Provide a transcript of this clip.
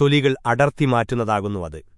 തൊലികൾ അടർത്തി മാറ്റുന്നതാകുന്നു അത്.